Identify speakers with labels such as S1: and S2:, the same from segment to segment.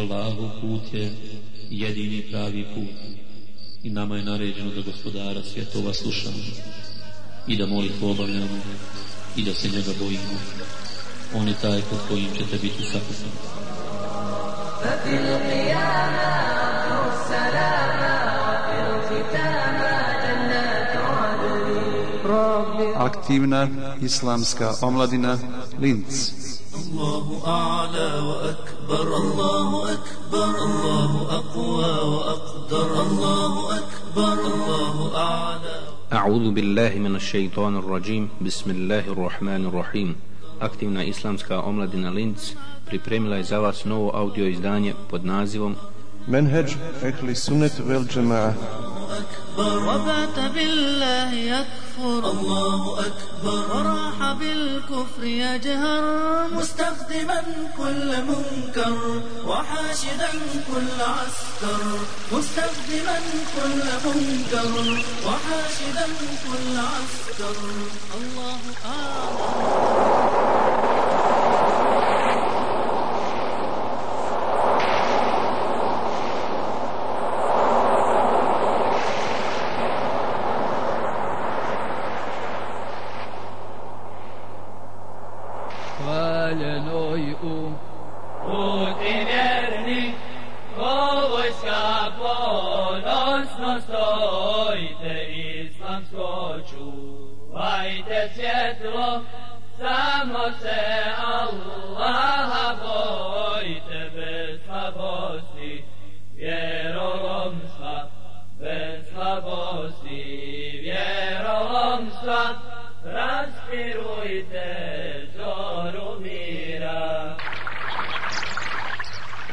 S1: Allahu put je jedini pravi put i nama je naređeno da gospodara svjetova slušamo i da molitvu obavljamo i da se njega bojimo. On je taj pod kojim ćete biti sakupani. ففي القيامة السلامة
S2: aktivna islamska omladina Linz.
S3: الله أعلى وأكبر الله أكبر الله أقوى وأقدر الله أكبر الله أعلى
S4: أعوذ بالله من الشيطان الرجيم بسم الله الرحمن الرحيم Aktivna islamska omladina Linz pripremila je za vas novo audio izdanje pod nazivom
S2: Menheđ ehli sunet vel džema'a
S3: وبات بالله يكفر الله أكبر. وراح بالكفر يجهر. مستخدما كل منكر وحاشدا كل عسكر. مستخدما كل منكر وحاشدا كل عسكر. الله أعلم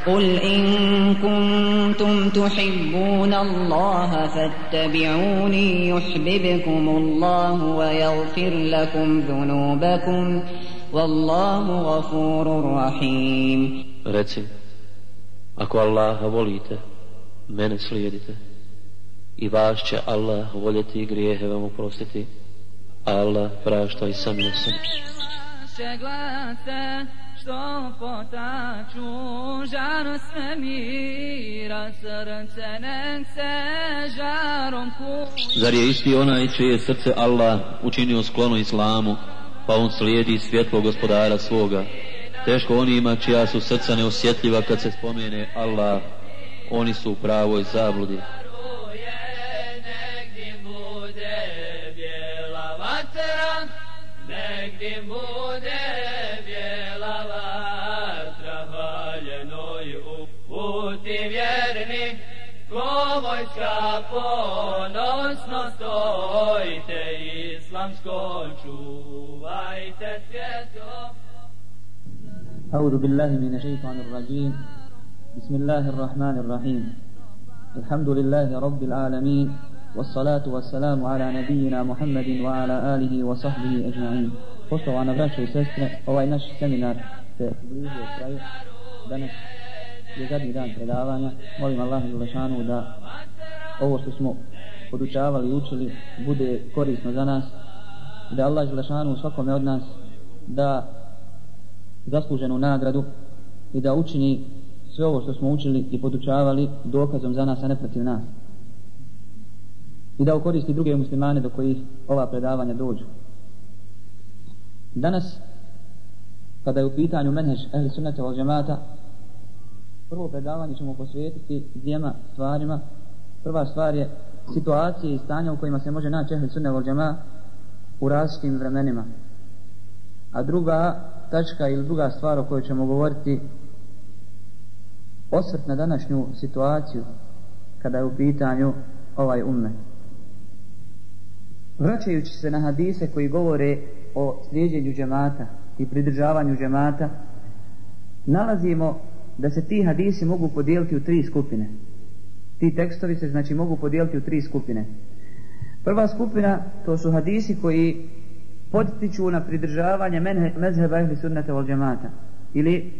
S5: قل إن كنتم تحبون الله فاتبعوني يحببكم الله ويغفر لكم ذنوبكم والله غفور رحيم
S1: Reci, ako Allaha volite, mene slijedite i vas će Allah voljeti i grijehe vam oprostiti, a Allah prašta i samilosan.
S6: što potaču žar svemira srce nek se žarom kuće.
S1: Zar je isti onaj čije srce Allah učinio sklono islamu, pa on slijedi svjetlo gospodara svoga? Teško onima čija su srca neosjetljiva kad se spomene Allah, oni su u pravoj zabludi.
S6: Negdje bude vjerni, ko vojska ponosno stojite, islamsko čuvajte svjetlo.
S7: أعوذ بالله من الشيطان الرجيم بسم الله الرحمن الرحيم الحمد لله رب العالمين والصلاة والسلام على نبينا محمد وعلى آله وصحبه أجمعين Poštovana braćo i sestre, ovaj naš seminar se bliže kraju. Danas je zadnji dan predavanja. Molim Allah i Lešanu da ovo što smo podučavali i učili bude korisno za nas. Da Allah i Lešanu svakome od nas da zasluženu nagradu i da učini sve ovo što smo učili i podučavali dokazom za nas, a ne protiv nas. I da ukoristi druge muslimane do kojih ova predavanja dođu. Danas, kada je u pitanju menhež ehli sunnata od džemata, prvo predavanje ćemo posvetiti dvijema stvarima. Prva stvar je situacije i stanja u kojima se može naći ehli sunne vol džema u različitim vremenima. A druga tačka ili druga stvar o kojoj ćemo govoriti osvrt na današnju situaciju kada je u pitanju ovaj umme. Vraćajući se na hadise koji govore o slijedjenju džemata i pridržavanju džemata, nalazimo da se ti hadisi mogu podijeliti u tri skupine. Ti tekstovi se znači mogu podijeliti u tri skupine. Prva skupina to su hadisi koji podstiču na pridržavanje mezheba ehli sunnata vol džemata ili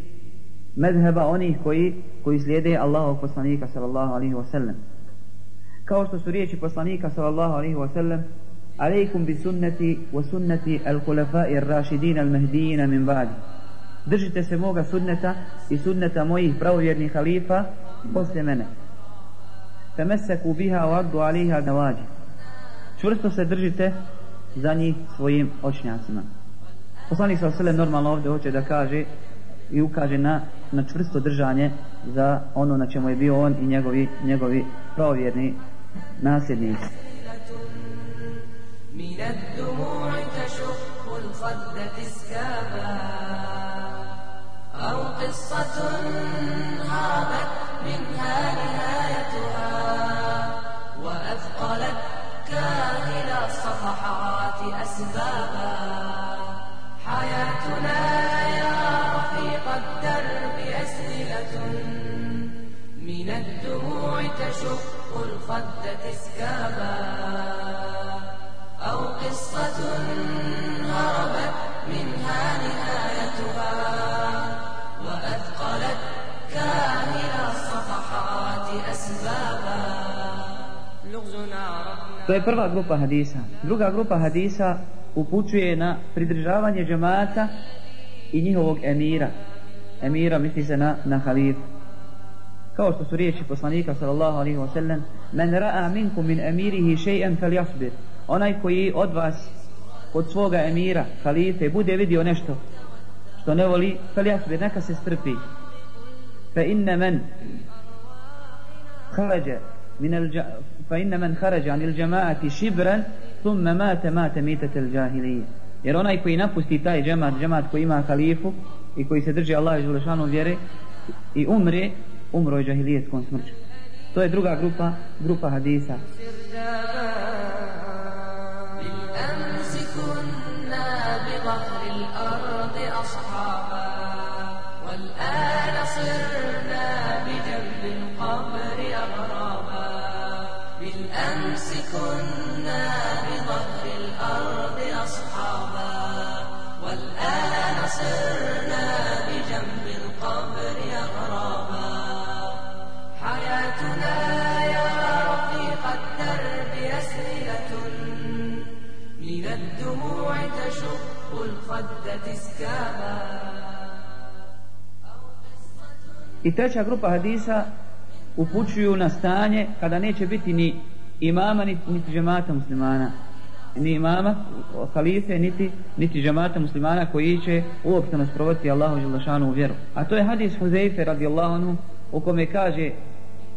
S7: mezheba onih koji, koji slijede Allahov poslanika sallallahu alaihi wa sallam kao što su riječi poslanika sallallahu alaihi wa sallam alaikum bi sunnati wa sunnati al khulafai ar rashidin al mahdijina min ba'di držite se moga sunneta i sunneta mojih pravovjernih halifa poslije mene. Temeseku biha u abdu aliha navađi čvrsto se držite za njih svojim očnjacima. Poslanik sa sele normalno ovdje hoće da kaže i ukaže na, na čvrsto držanje za ono na čemu je bio on i njegovi, njegovi pravovjerni nasljednici. قصة هربت منها نهايتها وأثقلت كاهل الصفحات أسبابا To je prva grupa hadisa. Druga grupa hadisa upućuje na pridržavanje džemata i njihovog emira. Emira misli se na, na halifu. Kao što su riječi poslanika sallallahu alaihi wa sallam Men ra'a minkum min emirihi še'en fel jasbir Onaj koji od vas od svoga emira, halife, bude vidio nešto što ne voli, fel jasbir, neka se strpi. Fe inne men khalađe min el فإن من خرج عن الجماعة شبرا ثم مات مات ميتة الجاهلية jer onaj koji napusti taj džemat, džemat koji ima halifu i koji se drži Allah i Želešanu vjere i umre, umro je džahilijetskom smrću. To je druga grupa, grupa hadisa.
S8: كنا بظهر الأرض أصحابا والآن صرنا بجنب القبر أغرابا حياتنا يا رفيق الدرب أسئلة من الدموع تشق الخد تسكابا.
S7: I treća grupa hadisa upućuju na stanje kada neće biti ni imama niti, niti džemata muslimana ni imama, halife, niti, niti džemata muslimana koji će uopšte nas Allahu Đelešanu u vjeru. A to je hadis Huzeife radijallahu anhu u kome kaže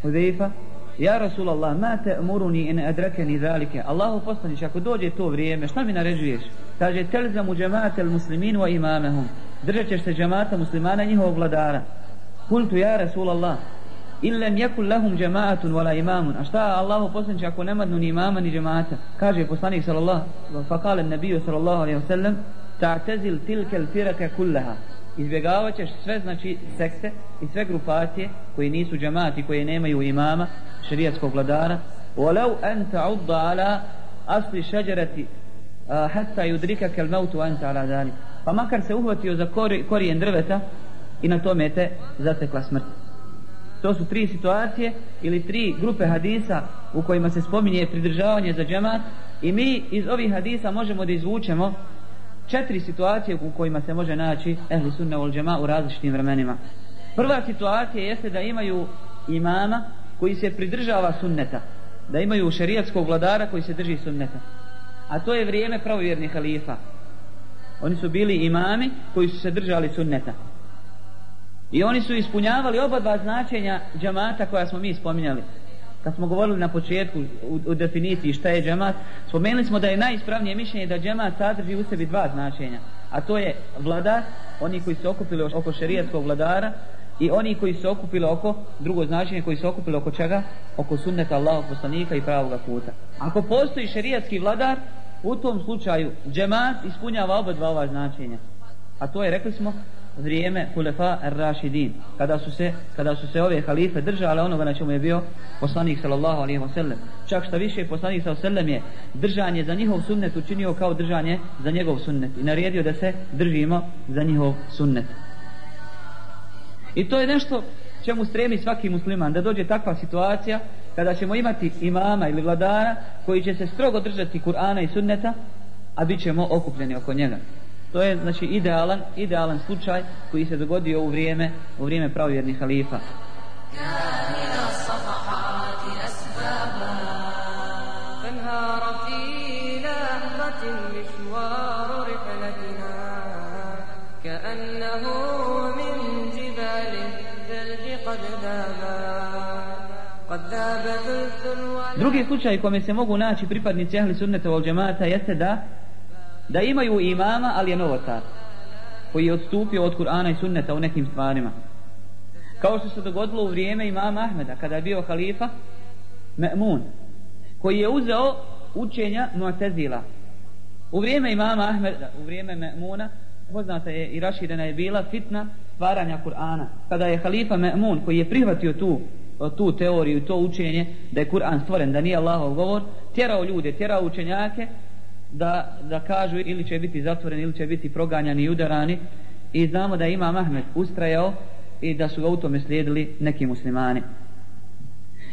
S7: Huzeifa Ja Rasulallah, ma te muruni in adrakeni zalike. Allahu poslanić, ako dođe to vrijeme, šta mi naređuješ? Kaže, telzamu džemate al muslimin wa imamehum. Držat ćeš se džemata muslimana i njihovog vladara. Kultu ja Rasulallah, illem yakul lahum jama'atun wala imamun. Ashta Allahu poslanik ako nema ni imama ni džemata kaže poslanik sallallahu fa kale nabiju sallallahu alejhi ve sellem ta'tazil tilka al-firqa kullaha. Izbjegavaćeš sve znači sekte i sve grupacije koji nisu džamati koji nemaju imama šerijatskog vladara. Walau an ta'udda ala asli shajarati hatta yudrikaka al-maut wa anta ala dhalik. Pa makar se uhvatio za korijen drveta i na tome te zatekla smrt. To su tri situacije ili tri grupe hadisa u kojima se spominje pridržavanje za džemat i mi iz ovih hadisa možemo da izvučemo četiri situacije u kojima se može naći ehli sunna ul džema u različitim vremenima. Prva situacija jeste da imaju imama koji se pridržava sunneta, da imaju šerijatskog vladara koji se drži sunneta. A to je vrijeme pravovjernih halifa. Oni su bili imami koji su se držali sunneta. I oni su ispunjavali oba dva značenja džamata koja smo mi spominjali. Kad smo govorili na početku u, u definiciji šta je džamat, spomenuli smo da je najispravnije mišljenje da džamat sadrži u sebi dva značenja. A to je vladar, oni koji se okupili oko šerijatskog vladara, i oni koji se okupili oko drugo značenje koji se okupili oko čega oko sunneta Allahog poslanika i pravog puta ako postoji šerijatski vladar u tom slučaju džemat ispunjava oba dva ova značenja a to je rekli smo vrijeme Kulefa ar-Rashidin kada su se kada su se ove halife držale onoga na čemu je bio poslanik sallallahu alejhi ve sellem čak što više poslanik sallallahu alejhi ve sellem je držanje za njihov sunnet učinio kao držanje za njegov sunnet i naredio da se držimo za njihov sunnet. I to je nešto čemu stremi svaki musliman da dođe takva situacija kada ćemo imati imama ili vladara koji će se strogo držati Kur'ana i sunneta a bit ćemo okupljeni oko njega. To je znači idealan, idealan slučaj koji se dogodio u vrijeme u vrijeme pravovjernih halifa. Drugi slučaj kome se mogu naći pripadnici ahli sunneta wal džemata jeste da da imaju imama, ali je novotar, koji je odstupio od Kur'ana i sunneta u nekim stvarima. Kao što se dogodilo u vrijeme imama Ahmeda, kada je bio halifa Me'mun, koji je uzeo učenja Mu'tazila. U vrijeme imama Ahmeda, u vrijeme Me'muna, poznata je i raširena je bila fitna stvaranja Kur'ana. Kada je halifa Me'mun, koji je prihvatio tu tu teoriju, to učenje, da je Kur'an stvoren, da nije Allahov govor, tjerao ljude, tjerao učenjake, da, da kažu ili će biti zatvoreni ili će biti proganjani i udarani. I znamo da ima Ahmed ustrajao i da su ga u tome slijedili neki muslimani.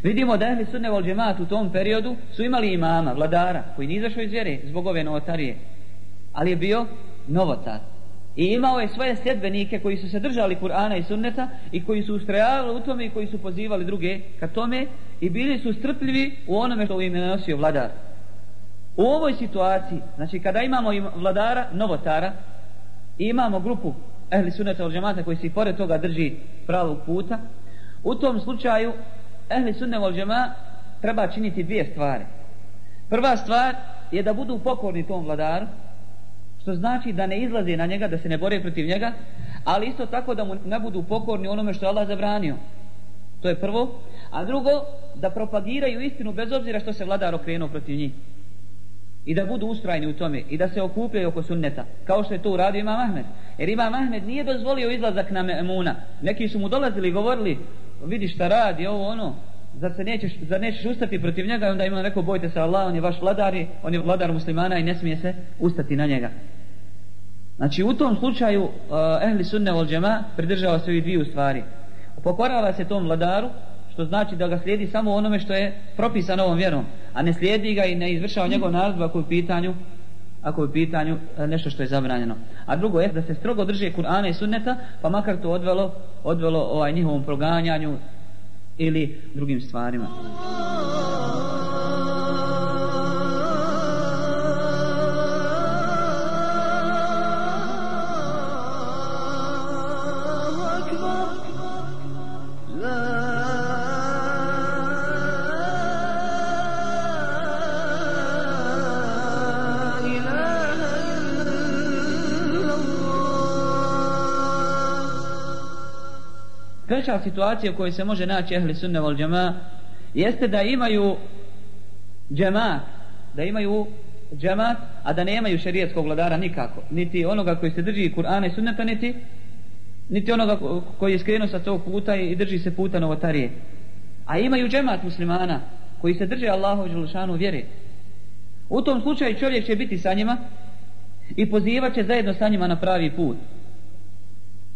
S7: Vidimo da ehli sunne vol džemat u tom periodu su imali imama, vladara koji nije izašao iz vjere zbog ove novotarije ali je bio novotar. I imao je svoje sjedbenike koji su se držali Kur'ana i sunneta i koji su ustrajavali u tome i koji su pozivali druge ka tome i bili su strpljivi u onome što im je nosio vladar. U ovoj situaciji, znači kada imamo vladara, novotara, i imamo grupu ehli sunneta od džemata koji se i pored toga drži pravog puta, u tom slučaju ehli sunneta od džema treba činiti dvije stvari. Prva stvar je da budu pokorni tom vladaru, što znači da ne izlaze na njega, da se ne bore protiv njega, ali isto tako da mu ne budu pokorni onome što je Allah zabranio. To je prvo. A drugo, da propagiraju istinu bez obzira što se vladar okrenuo protiv njih i da budu ustrajni u tome i da se okupljaju oko sunneta kao što je to uradio Imam Ahmed. Jer Imam Ahmed nije dozvolio izlazak na Memuna. Neki su mu dolazili i govorili vidi šta radi ovo ono zar se nećeš, zar nećeš ustati protiv njega? I onda Imam rekao bojte se Allah on je vaš vladar on je vladar muslimana i ne smije se ustati na njega. Znači u tom slučaju eh, ehli sunne vol džema pridržava se ovih dviju stvari. Pokorava se tom vladaru što znači da ga slijedi samo onome što je propisano ovom vjerom, a ne slijedi ga i ne izvršava njegov naredbu ako je u pitanju ako je u pitanju e, nešto što je zabranjeno. A drugo je da se strogo drže Kur'ana i Sunneta, pa makar to odvelo, odvelo ovaj njihovom proganjanju ili drugim stvarima. Treća situacija u kojoj se može naći ehli sunne vol džema jeste da imaju džemat da imaju džemat a da nemaju šerijetskog vladara nikako. Niti onoga koji se drži Kur'ana i sunneta niti niti onoga koji je skrenuo sa tog puta i drži se puta novotarije. A imaju džemat muslimana koji se drže Allahov i vjere. U tom slučaju čovjek će biti sa njima i pozivat će zajedno sa njima na pravi put.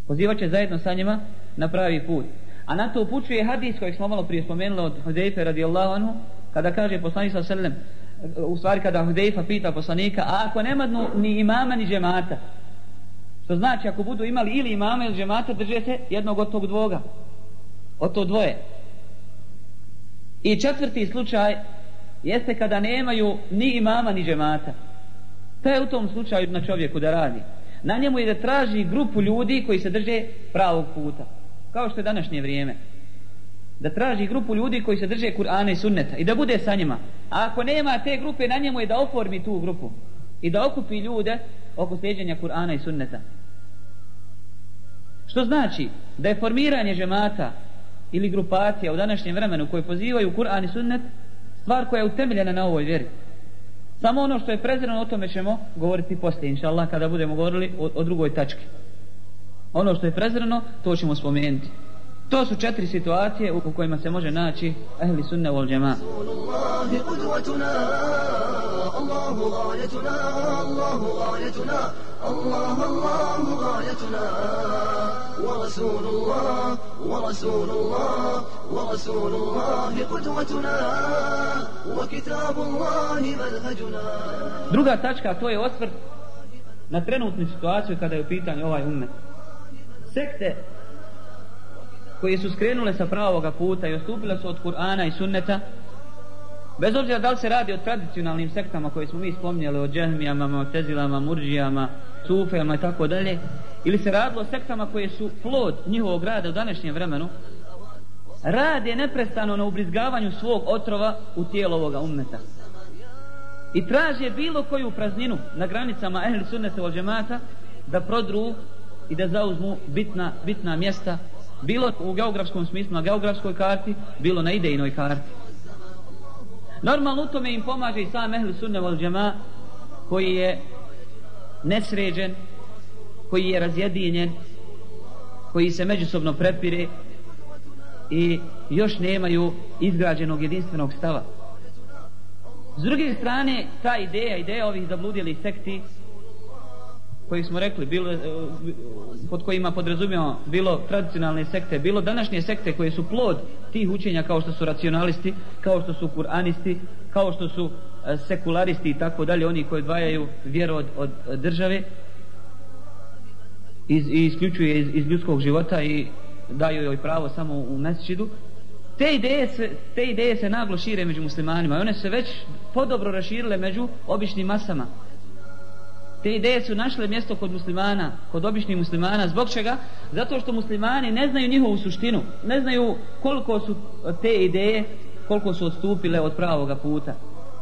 S7: Pozivat će zajedno sa njima na pravi put. A na to upućuje hadis kojeg smo malo prije spomenuli od Hudejfe radijallahu anhu, kada kaže poslanik sa selem, e, u stvari kada Hudejfa pita poslanika, a ako nema ni imama ni džemata, što znači ako budu imali ili imama ili džemata, drže se jednog od tog dvoga, od to dvoje. I četvrti slučaj jeste kada nemaju ni imama ni džemata. To je u tom slučaju na čovjeku da radi. Na njemu je da traži grupu ljudi koji se drže pravog puta kao što je današnje vrijeme. Da traži grupu ljudi koji se drže Kur'ana i Sunneta i da bude sa njima. A ako nema te grupe na njemu je da oformi tu grupu i da okupi ljude oko sljeđenja Kur'ana i Sunneta. Što znači da je formiranje žemata ili grupacija u današnjem vremenu koji pozivaju Kur'an i Sunnet stvar koja je utemeljena na ovoj vjeri. Samo ono što je prezirano o tome ćemo govoriti poslije inša Allah kada budemo govorili o, o drugoj tački ono što je prezreno, to ćemo spomenuti. To su četiri situacije u kojima se može naći ahli sunne wal džema. الله الله غايتنا ورسول الله ورسول الله ورسول الله قدوتنا وكتاب الله منهجنا Druga tačka to je osvrt na trenutnu situaciju kada je u pitanju ovaj umet. Sekte koje su skrenule sa pravoga puta i ostupile su od Kur'ana i sunneta, bez obzira da li se radi o tradicionalnim sektama koje smo mi spomnjali, o džahmijama, motezilama, murđijama, sufijama i tako dalje, ili se radilo o sektama koje su plod njihovog rada u današnjem vremenu, rad je neprestano na ubrizgavanju svog otrova u tijelo ovoga ummeta. I traže bilo koju prazninu na granicama ehl sunnete od džemata da prodru i da zauzmu bitna, bitna mjesta bilo u geografskom smislu na geografskoj karti, bilo na idejnoj karti. Normalno u tome im pomaže i sam ehli sunne vol džema koji je nesređen, koji je razjedinjen, koji se međusobno prepire i još nemaju izgrađenog jedinstvenog stava. S druge strane, ta ideja, ideja ovih zabludjelih sekti, koji smo rekli, bilo, eh, pod kojima podrazumijemo bilo tradicionalne sekte, bilo današnje sekte koje su plod tih učenja kao što su racionalisti, kao što su kuranisti, kao što su eh, sekularisti i tako dalje, oni koji odvajaju vjeru od, od države iz, i isključuje iz, iz ljudskog života i daju joj pravo samo u mesčidu. Te ideje, se, te ideje se naglo šire među muslimanima i one se već podobro raširile među običnim masama. Te ideje su našle mjesto kod muslimana, kod običnih muslimana. Zbog čega? Zato što muslimani ne znaju njihovu suštinu. Ne znaju koliko su te ideje, koliko su odstupile od pravoga puta.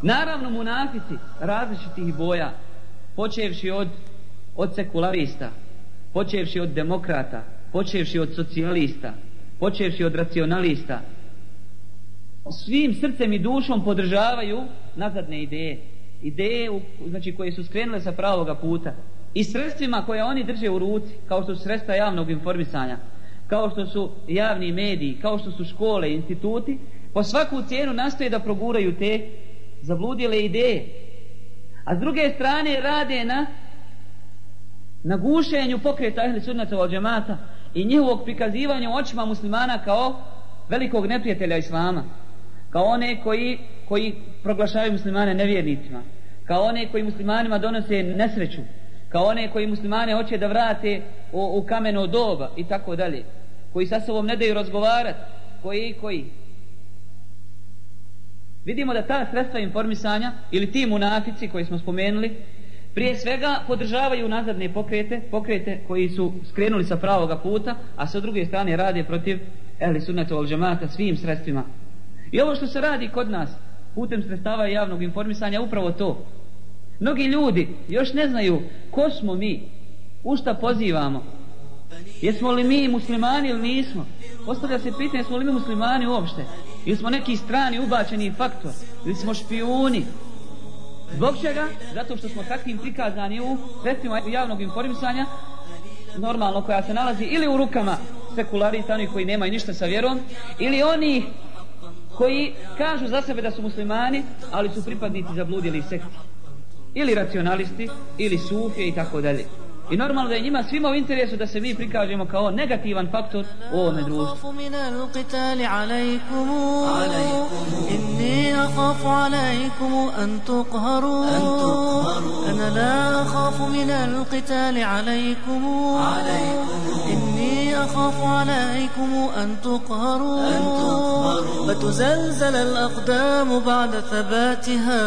S7: Naravno, munafici različitih boja, počevši od, od sekularista, počevši od demokrata, počevši od socijalista, počevši od racionalista, svim srcem i dušom podržavaju nazadne ideje ideje u, znači koje su skrenule sa pravoga puta i sredstvima koje oni drže u ruci kao što su sredstva javnog informisanja kao što su javni mediji kao što su škole, instituti po svaku cijenu nastoje da proguraju te zabludjele ideje. A s druge strane rade na na gušenju pokreta ehli sunnata od džemata i njihovog prikazivanja očima muslimana kao velikog neprijatelja islama kao one koji, koji proglašavaju muslimane nevjernicima, kao one koji muslimanima donose nesreću, kao one koji muslimane hoće da vrate u, u kameno doba i tako dalje, koji sa sobom ne daju razgovarati, koji, i koji. Vidimo da ta sredstva informisanja ili ti munafici koji smo spomenuli, prije svega podržavaju nazadne pokrete, pokrete koji su skrenuli sa pravoga puta, a sa druge strane rade protiv ehli sunnata ol džemata svim sredstvima I ovo što se radi kod nas putem sredstava javnog informisanja upravo to. Mnogi ljudi još ne znaju ko smo mi, u šta pozivamo. Jesmo li mi muslimani ili nismo? Postavlja se pitanje jesmo li mi muslimani uopšte? Ili smo neki strani ubačeni faktor? Ili smo špijuni? Zbog čega? Zato što smo takvim prikazani u sredstvima javnog informisanja normalno koja se nalazi ili u rukama sekularista, oni koji nemaju ništa sa vjerom, ili oni koji kažu za sebe da su muslimani, ali su pripadnici zabludili sekti. Ili racionalisti, ili sufije i tako dalje. I normalno da je njima svima u interesu da se mi prikažemo kao negativan faktor u ovome društvu. أخاف عليكم أن تقهروا, أن تقهروا. أنا لا أخاف من القتال عليكم, عليكم. إني أخاف عليكم أن تقهروا, أن تقهروا. فتزلزل الأقدام بعد ثباتها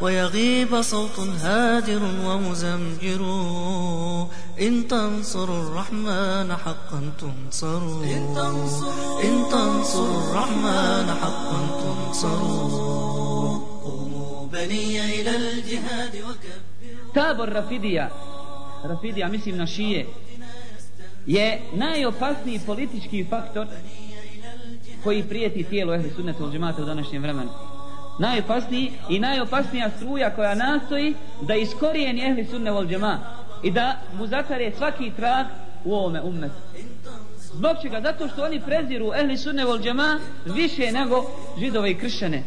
S7: ويغيب صوت هادر ومزمجر. إن تنصروا الرحمن حقا تنصروا إن تنصروا الرحمن حقا تنصروا قوموا بني إلى الجهاد وكبروا تاب الرفيدية Rafidija, mislim na šije, je najopasniji politički faktor koji prijeti tijelo ehli sunnata od džemata u današnjem vremenu. Najopasniji i najopasnija struja koja nastoji da iskorijeni ehli sunne od džemata i da mu zatare svaki trag u ovome ummetu. Zbog čega? Zato što oni preziru ehli sunne vol džema više nego židove i kršćane.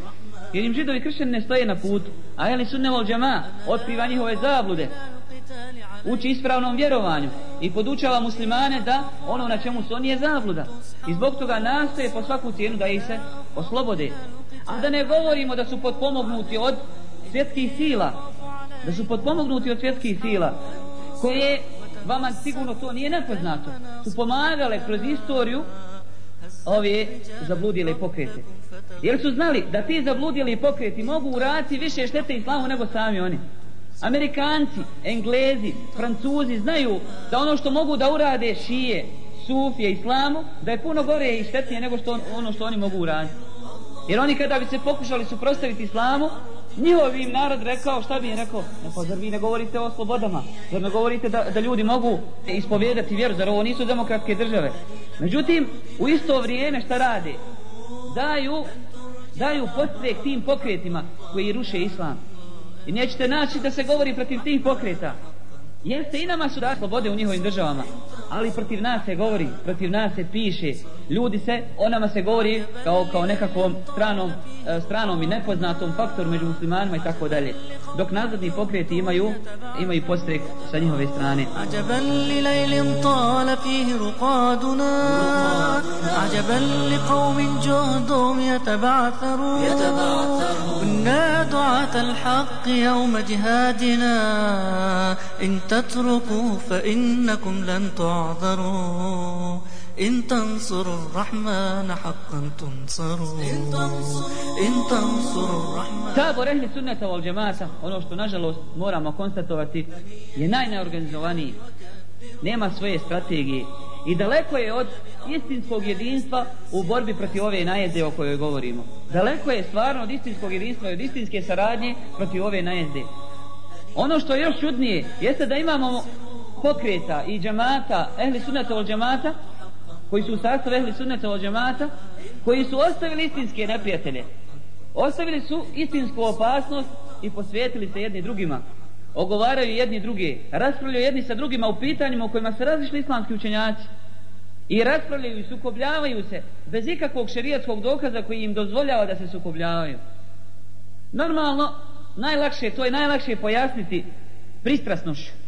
S7: Jer im židovi i kršćani ne stoje na putu. A ehli sunne vol džema otkriva njihove zablude. Uči ispravnom vjerovanju i podučava muslimane da ono na čemu su oni je zabluda. I zbog toga nastoje po svaku cijenu da ih se oslobode. A da ne govorimo da su potpomognuti od svjetskih sila. Da su potpomognuti od svjetskih sila koje vama sigurno to nije nepoznato, su pomagale kroz istoriju ove zabludile pokrete. Jer su znali da ti zabludili pokreti mogu uraditi više štete islamu nego sami oni. Amerikanci, Englezi, Francuzi znaju da ono što mogu da urade šije, sufije, islamu, da je puno gore i štetnije nego što on, ono što oni mogu uraditi. Jer oni kada bi se pokušali suprostaviti islamu, njihov im narod rekao, šta bi im rekao? Ne, pa zar vi ne govorite o slobodama? Zar ne govorite da, da ljudi mogu ispovjedati vjeru? Zar ovo nisu demokratske države? Međutim, u isto vrijeme šta rade? Daju, daju postrek tim pokretima koji ruše islam. I nećete naći da se govori protiv tih pokreta. Jeste i nama su da slobode u njihovim državama, ali protiv nas se govori, protiv nas se piše. Ljudi se, o nama se govori kao, kao nekakvom stranom, e, stranom i nepoznatom faktoru među muslimanima i tako dalje. Dok nazadni pokreti imaju, imaju postrek sa njihove strane.
S3: Ajaban li lejlim tala fihi ruqaduna Ajaban li qavmin juhdum yataba'tharu Kunna du'ata al-haqq yawma jihadina Inta تتركوا فإنكم لن تعذروا إن تنصروا الرحمن حقا تنصروا إن تنصروا الرحمن
S7: Tabor ehli sunneta wal džemata, ono što nažalost moramo konstatovati, je najneorganizovaniji. Nema svoje strategije i daleko je od istinskog jedinstva u borbi protiv ove najezde o kojoj govorimo. Daleko je stvarno od istinskog jedinstva i od istinske saradnje protiv ove najezde. Ono što je još čudnije jeste da imamo pokreta i džemata, ehli sunnata od džemata, koji su u sastavu ehli sunnata od džemata, koji su ostavili istinske neprijatelje. Ostavili su istinsku opasnost i posvetili se jedni drugima. Ogovaraju jedni druge, raspravljaju jedni sa drugima u pitanjima u kojima se različili islamski učenjaci. I raspravljaju i sukobljavaju se bez ikakvog šerijatskog dokaza koji im dozvoljava da se sukobljavaju. Normalno, najlakše, to je najlakše pojasniti pristrasnošću.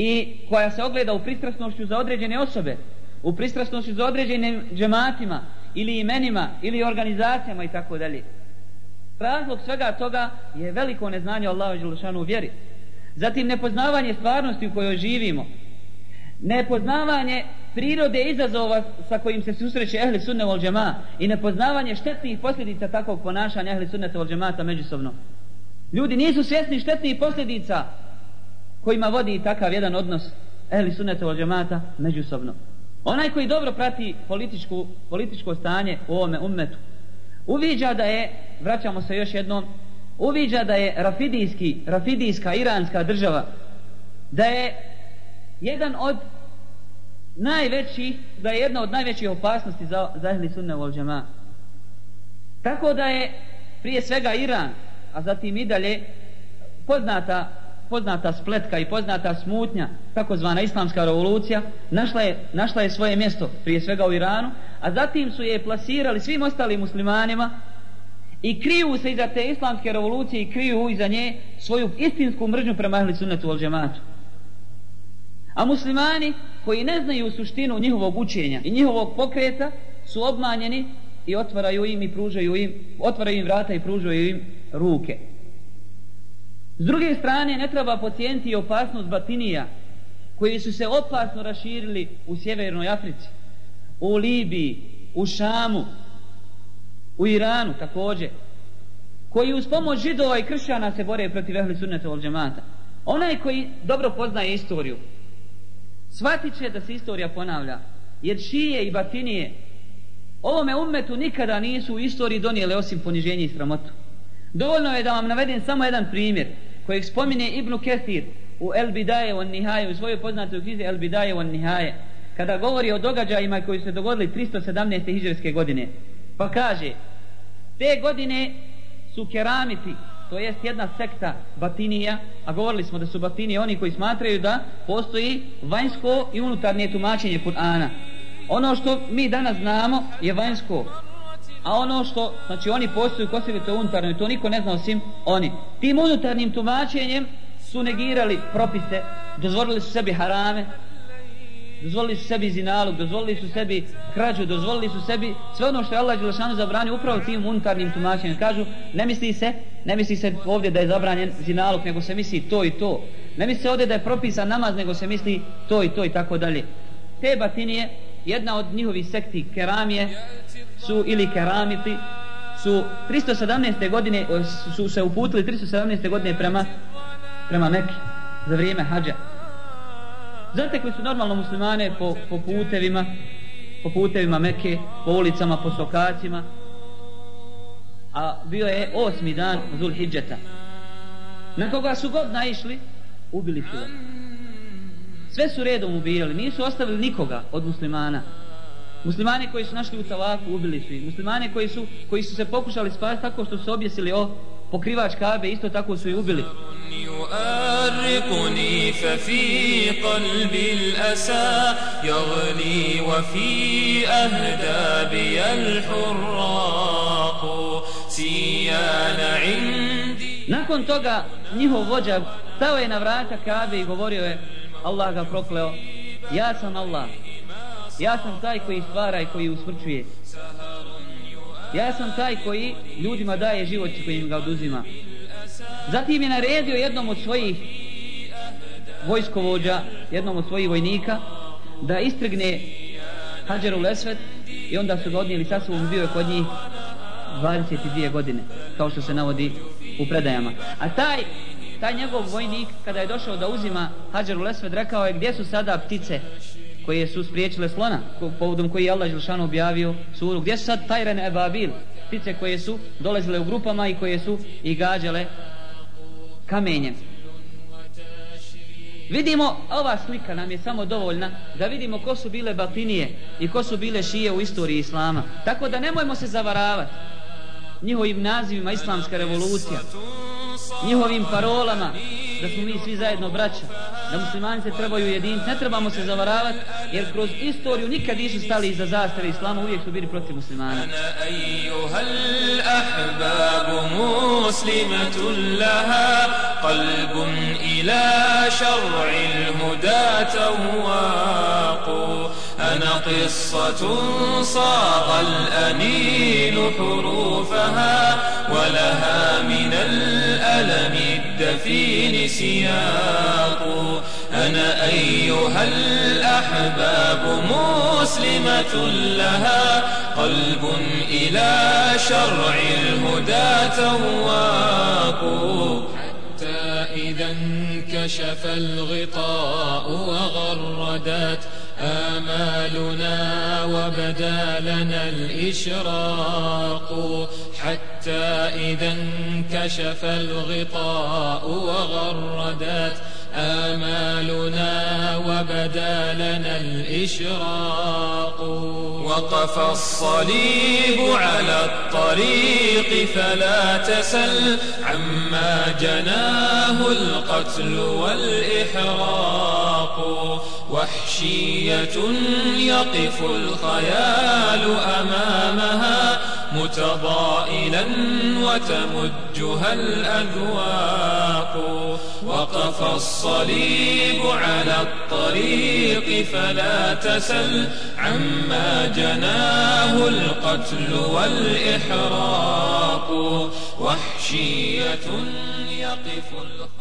S7: I koja se ogleda u pristrasnošću za određene osobe, u pristrasnošću za određenim džematima, ili imenima, ili organizacijama i tako dalje. Razlog svega toga je veliko neznanje Allaha Đelešanu u vjeri. Zatim nepoznavanje stvarnosti u kojoj živimo. Nepoznavanje prirode izazova sa kojim se susreće ehli sunne vol džema i nepoznavanje štetnih posljedica takvog ponašanja ehli sunne vol džemata međusobno. Ljudi nisu svjesni štetnih posljedica kojima vodi takav jedan odnos ehli sunneta od džemata međusobno. Onaj koji dobro prati političku, političko stanje u ovome ummetu, uviđa da je, vraćamo se još jednom, uviđa da je rafidijski, rafidijska iranska država, da je jedan od najvećih, da je jedna od najvećih opasnosti za, za ehli sunne u džemata. Tako da je prije svega Iran, a zatim i dalje poznata poznata spletka i poznata smutnja takozvana islamska revolucija našla je, našla je svoje mjesto prije svega u Iranu a zatim su je plasirali svim ostalim muslimanima i kriju se iza te islamske revolucije i kriju iza nje svoju istinsku mržnju prema ahli sunnetu al džematu a muslimani koji ne znaju suštinu njihovog učenja i njihovog pokreta su obmanjeni i otvaraju im i pružaju im otvaraju im vrata i pružaju im ruke. S druge strane, ne treba pocijeniti opasnost batinija, koji su se opasno raširili u Sjevernoj Africi, u Libiji, u Šamu, u Iranu također, koji uz pomoć židova i kršćana se bore protiv ehli sunneta od džemata. Onaj koji dobro poznaje istoriju, shvatit će da se istorija ponavlja, jer šije i batinije ovome ummetu nikada nisu u istoriji donijele osim poniženje i sramotu. Dovoljno je da vam navedem samo jedan primjer kojeg spomine Ibnu Kethir u El Bidaje on Nihaje, u svojoj poznatoj knjizi El Bidaje on Nihaje, kada govori o događajima koji su se dogodili 317. hiđarske godine. Pa kaže, te godine su keramiti, to jest jedna sekta batinija, a govorili smo da su batinije oni koji smatraju da postoji vanjsko i unutarnje tumačenje Kur'ana. Ono što mi danas znamo je vanjsko, a ono što, znači oni postoju ko sebi to unutarno i to niko ne zna osim oni. Tim unutarnjim tumačenjem su negirali propise, dozvolili su sebi harame, dozvolili su sebi zinalog, dozvolili su sebi krađu, dozvolili su sebi sve ono što je Allah Đelešanu zabranio upravo tim unutarnjim tumačenjem. Kažu, ne misli se, ne misli se ovdje da je zabranjen zinalog, nego se misli to i to. Ne misli se ovdje da je propisan namaz, nego se misli to i to i tako dalje. Te batinije, jedna od njihovih sekti keramije, su ili keramiti, su 317. godine, su se uputili 317. godine prema, prema Mekke za vrijeme hađa zatekli su normalno muslimane po, po putevima po putevima Mekke po ulicama, po sokacima a bio je osmi dan Zulhidžeta na koga su god naišli ubili su ga sve su redom ubijali nisu ostavili nikoga od muslimana muslimane koji su našli u talaku ubili su ih muslimane koji su, koji su se pokušali spasiti tako što su objesili o pokrivač Kabe isto tako su i ubili
S9: يؤرقني ففي قلبي الأسى يغلي وفي أهدابي الحراق سيان عندي
S7: Nakon toga njihov vođa stao je na vrata Kabe i govorio je Allah ga prokleo Ja sam Allah Ja sam taj koji stvara i koji usmrćuje Ja sam taj koji ljudima daje život koji im ga oduzima. Zatim je naredio jednom od svojih vojskovođa, jednom od svojih vojnika, da istrgne Hadžeru Lesvet i onda su ga odnijeli sa sobom, bio je kod njih 22 godine, kao što se navodi u predajama. A taj, taj njegov vojnik, kada je došao da uzima Hadžeru Lesvet, rekao je gdje su sada ptice koje su spriječile slona, povodom koji je Allah Želšanu objavio suru. Gdje su sad Tajren Ebabil, ptice koje su dolazile u grupama i koje su i gađale kamenjem. Vidimo, ova slika nam je samo dovoljna da vidimo ko su bile batinije i ko su bile šije u istoriji Islama. Tako da nemojmo se zavaravati njihovim nazivima Islamska revolucija, njihovim parolama, da smo mi svi zajedno braća, da muslimani se trebaju jediniti, ne trebamo se zavaravati, jer kroz istoriju nikad nisu stali iza zastave islama, uvijek su bili protiv muslimana.
S9: قلب إلى شرع الهدى تواق أنا قصة صاغ الأنين حروفها ولها من الألم الدفين سياق أنا أيها الأحباب مسلمة لها قلب إلى شرع الهدى تواق. حتى إذا انكشف الغطاء وغردت آمالنا وبدا لنا الإشراق. حتى إذا انكشف الغطاء وغردت آمالنا وبدا لنا الإشراق. وقف الصليب على الطريق فلا تسل عما جناه القتل والإحراق. وحشية يقف الخيال أمامها متضائلا وتمجها الأذواق. وقف الصليب على الطريق فلا تسل عما جناه القتل والإحراق. وحشية يقف الخيال